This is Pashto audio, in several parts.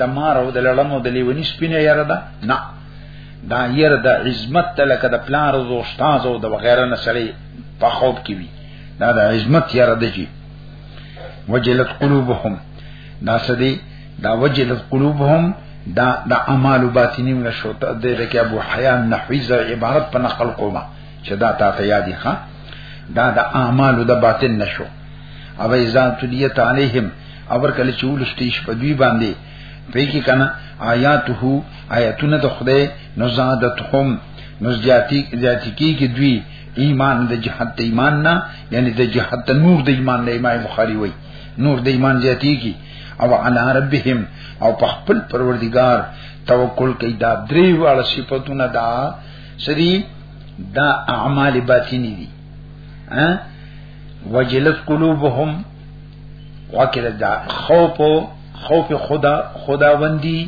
د مار او د لړمو د لیونی سپینه یره ده نه دا یره د عظمت تلکه د پلار او استاد او د وغیرہ نه سړی په خوب کې وي دا د عظمت یره ده چې وجلت قلوبهم دا سدي دا وجلت قلوبهم دا د اعمال باطنی من شوت د لکه ابو حیان نحوی ز عبارت په نقل کوما چې دا تا ته یادې ښا دا د اعمال د باطن نشو او ایزان تلیت علیهم او کله چې ولستې شپه دوی باندې په کې کنه آیاته آیاتونه د خدای نو زادتهم نو زیاتی زیاتی کیږي دوی ایمان د جهاد د ایمان نه یعنی د جهاد د نور د ایمان نه امام بخاری وای نور د ایمان زیاتی کی او علی ربهم او په خپل پروردگار توکل کوي دا درې واړه صفاتونه دا سری دا اعمال باطنی دي ها وجلت قلوبهم وکړه دا خوف خوف خدا خداوندی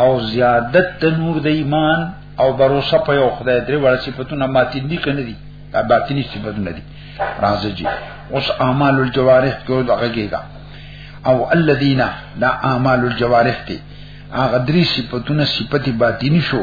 او زیادت د نور د ایمان او باور په یو خدای درې وړ صفاتونه ماتې دي کنه دي دا باطنی صفاتونه دي راځي جی اوس اعمال الجوارح کو دغهګیګا او الذین لا اعمال الجوارح تی هغه درې صفاتونه صفتی باطنی شو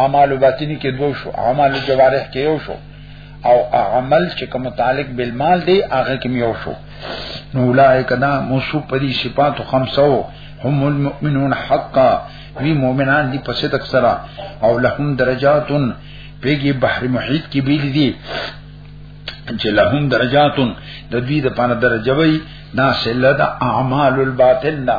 اعمال باطنی کې دوه شو اعمال جوارح کې یو شو او عمل چې کوم متعلق بالمال دی هغه کې یو شو نو اولائک دا موصو پدی صفات خمسو هم المؤمنون حقا وی مؤمنان دی پسې تک سره او لهم درجاتن پیګي بحر محیط کې بیل دي چې لهم درجاتن د دوی د پانه درجه وي دا سله د اعمال الباطن دا